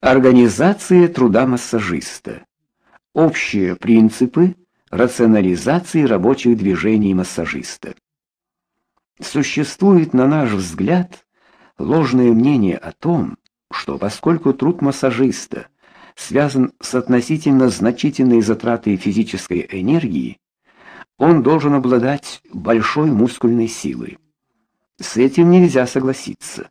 Организация труда массажиста. Общие принципы рационализации рабочих движений массажиста. Существует, на наш взгляд, ложное мнение о том, что поскольку труд массажиста связан с относительно значительной затратой физической энергии, он должен обладать большой мускульной силой. С этим нельзя согласиться.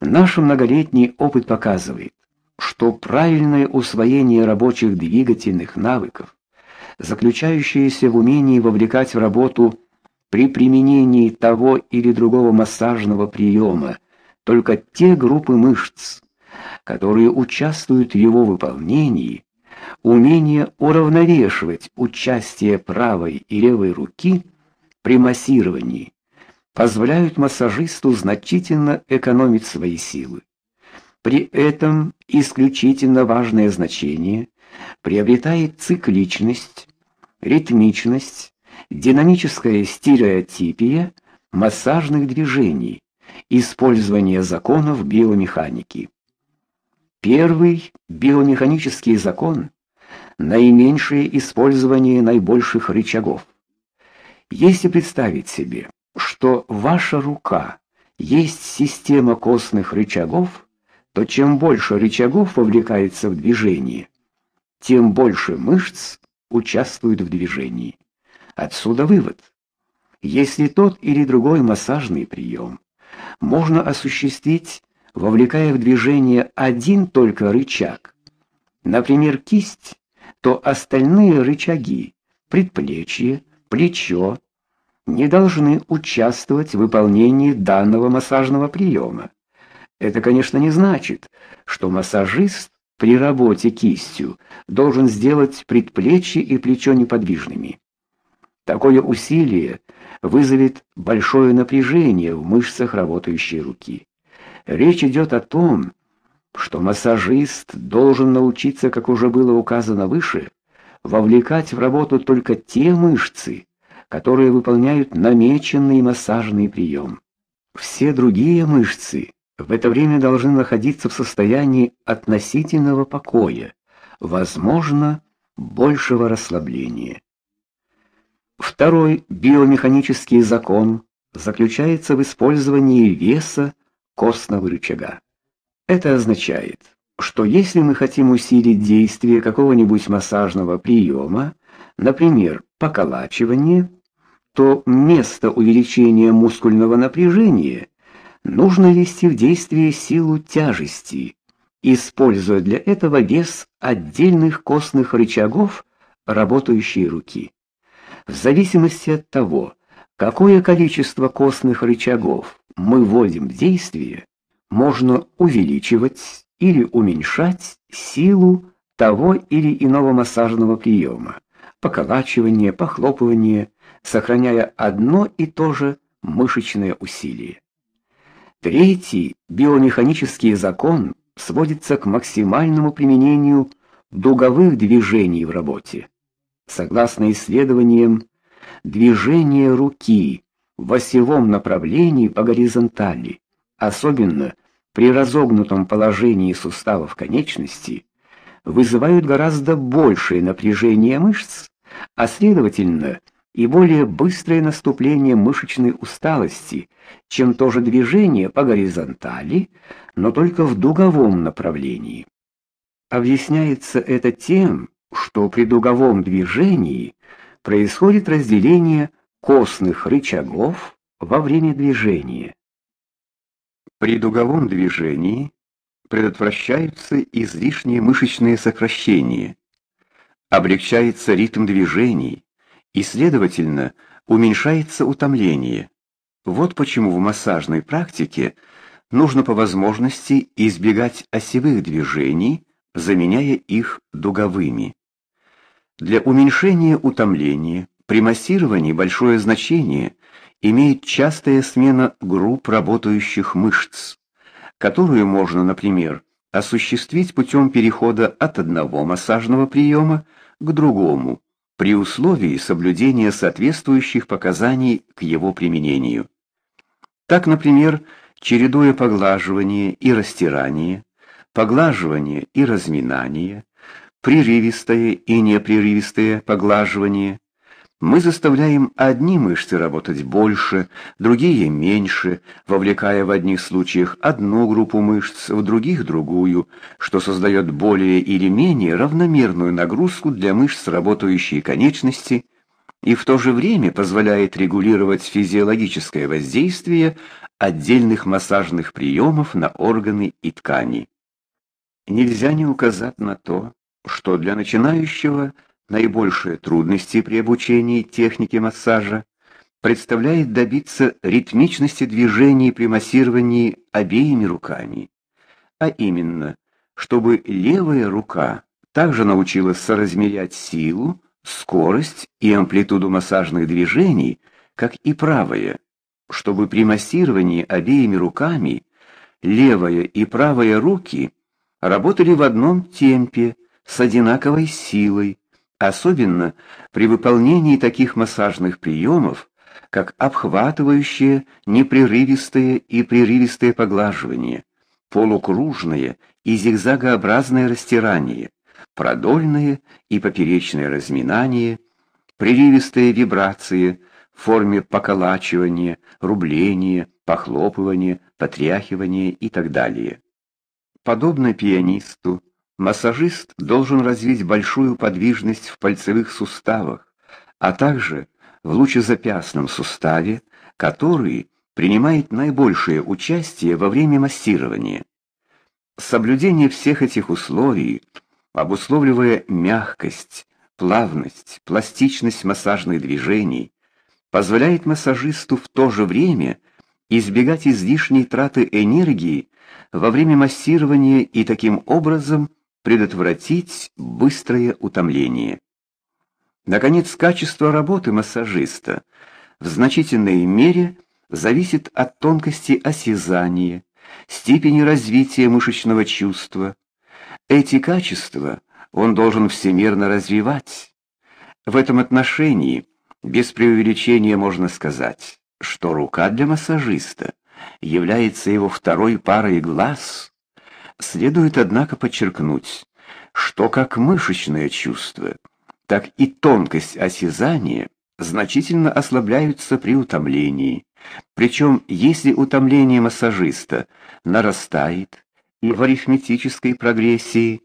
Наш многолетний опыт показывает, что правильное усвоение рабочих двигательных навыков, заключающееся в умении вовлекать в работу при применении того или другого массажного приема только те группы мышц, которые участвуют в его выполнении, умение уравновешивать участие правой и левой руки при массировании позволяют массажисту значительно экономить свои силы. При этом исключительно важное значение приобретает цикличность, ритмичность, динамическая стереотипия массажных движений, использование законов биомеханики. Первый биомеханический закон наименьшее использование наибольших рычагов. Если представить себе, что ваша рука есть система костных рычагов, то чем больше рычагов вовлекается в движение, тем больше мышц участвуют в движении. Отсюда вывод. Если тот или другой массажный прием можно осуществить, вовлекая в движение один только рычаг, например, кисть, то остальные рычаги, предплечье, плечо, не должны участвовать в выполнении данного массажного приема. Это, конечно, не значит, что массажист при работе кистью должен сделать предплечье и плечо неподвижными. Такое усилие вызовет большое напряжение в мышцах работающей руки. Речь идет о том, что массажист должен научиться, как уже было указано выше, вовлекать в работу только те мышцы, которые выполняют намеченный массажный прием. Все другие мышцы в это время должны находиться в состоянии относительного покоя, возможно, большего расслабления. Второй биомеханический закон заключается в использовании веса костного рычага. Это означает, что если мы хотим усилить действие какого-нибудь массажного приема, например, поколачивание, то место увеличения мускульного напряжения нужно ввести в действие силу тяжести, используя для этого вес отдельных костных рычагов работающей руки. В зависимости от того, какое количество костных рычагов мы вводим в действие, можно увеличивать или уменьшать силу того или иного массажного приема, поколачивание, похлопывание, сохраняя одно и то же мышечное усилие. Третий биомеханический закон сводится к максимальному применению дуговых движений в работе. Согласно исследованиям, движение руки в осевом направлении по горизонтали, особенно при разогнутом положении суставов конечности, вызывают гораздо большее напряжение мышц, а следовательно, и более быстрое наступление мышечной усталости, чем то же движение по горизонтали, но только в дуговом направлении. Объясняется это тем, что при дуговом движении происходит разделение костных рычагов во время движения. При дуговом движении предотвращаются излишние мышечные сокращения, облегчается ритм движений, и, следовательно, уменьшается утомление. Вот почему в массажной практике нужно по возможности избегать осевых движений, заменяя их дуговыми. Для уменьшения утомления при массировании большое значение имеет частая смена групп работающих мышц, которую можно, например, осуществить путем перехода от одного массажного приема к другому при условии соблюдения соответствующих показаний к его применению. Так, например, чередуя поглаживание и растирание, поглаживание и разминание, прерывистое и непрерывистое поглаживание. Мы заставляем одни мышцы работать больше, другие меньше, вовлекая в одних случаях одну группу мышц, в других другую, что создает более или менее равномерную нагрузку для мышц работающей конечности и в то же время позволяет регулировать физиологическое воздействие отдельных массажных приемов на органы и ткани. Нельзя не указать на то, что для начинающего наибольшие трудности при обучении технике массажа представляет добиться ритмичности движений при массировании обеими руками, а именно, чтобы левая рука также научилась соразмерять силу, скорость и амплитуду массажных движений, как и правая, чтобы при массировании обеими руками левая и правая руки работали в одном темпе с одинаковой силой, особенно при выполнении таких массажных приемов, как обхватывающее, непрерывистое и прерывистое поглаживание, полукружное и зигзагообразное растирание, продольное и поперечное разминание, прерывистые вибрации в форме поколачивания, рубления, похлопывания, потряхивания и так далее. Подобно пианисту, массажист должен развить большую подвижность в пальцевых суставах, а также в лучезапястном суставе, который принимает наибольшее участие во время массирования. Соблюдение всех этих условий, обусловливая мягкость, плавность, пластичность массажных движений, позволяет массажисту в то же время избегать излишней траты энергии во время массирования и таким образом предотвратить быстрое утомление. Наконец, качество работы массажиста в значительной мере зависит от тонкости осязания, степени развития мышечного чувства. Эти качества он должен всемерно развивать. В этом отношении без преувеличения можно сказать, что рука для массажиста является его второй парой глаз. Следует, однако, подчеркнуть, что как мышечное чувство, так и тонкость осязания значительно ослабляются при утомлении. Причем, если утомление массажиста нарастает и в арифметической прогрессии,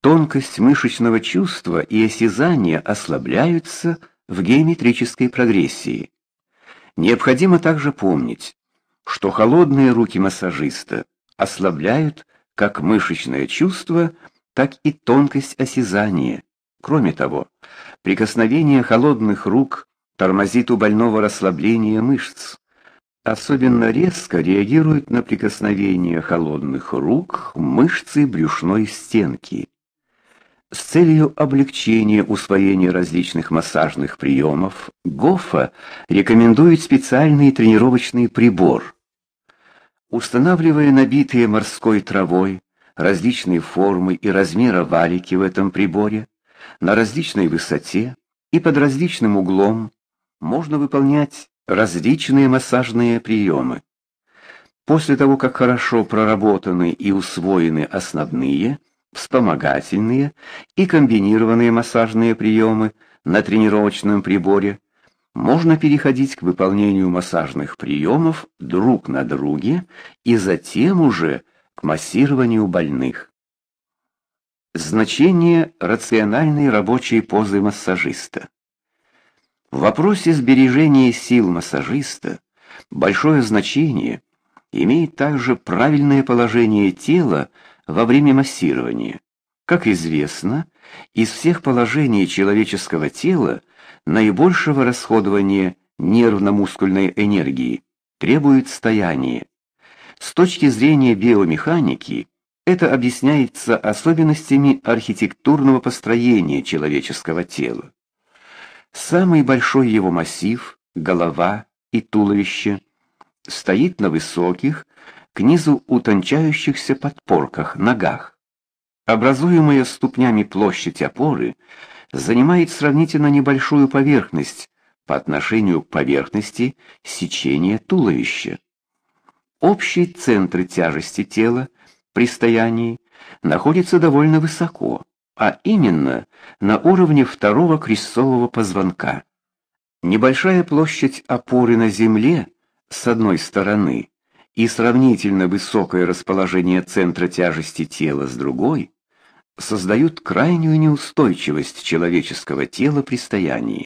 тонкость мышечного чувства и осязания ослабляются в геометрической прогрессии. Необходимо также помнить, что холодные руки массажиста ослабляют как мышечное чувство, так и тонкость осязания. Кроме того, прикосновение холодных рук тормозит у больного расслабление мышц. Особенно резко реагируют на прикосновение холодных рук мышцы брюшной стенки. С целью облегчения усвоения различных массажных приемов Гоффа рекомендует специальный тренировочный прибор. Устанавливая набитые морской травой различные формы и размера валики в этом приборе, на различной высоте и под различным углом можно выполнять различные массажные приемы. После того, как хорошо проработаны и усвоены основные – вспомогательные и комбинированные массажные приемы на тренировочном приборе, можно переходить к выполнению массажных приемов друг на друге и затем уже к массированию больных. Значение рациональной рабочей позы массажиста. В вопросе сбережения сил массажиста большое значение имеет также правильное положение тела во время массирования. Как известно, из всех положений человеческого тела наибольшего расходования нервно-мускульной энергии требует стояние. С точки зрения биомеханики, это объясняется особенностями архитектурного построения человеческого тела. Самый большой его массив, голова и туловище, стоит на высоких, к низу утончающихся подпорках, ногах. Образуемая ступнями площадь опоры занимает сравнительно небольшую поверхность по отношению к поверхности сечения туловища. Общий центр тяжести тела при стоянии находится довольно высоко, а именно на уровне второго крестцового позвонка. Небольшая площадь опоры на земле с одной стороны и сравнительно высокое расположение центра тяжести тела с другой создают крайнюю неустойчивость человеческого тела при стоянии.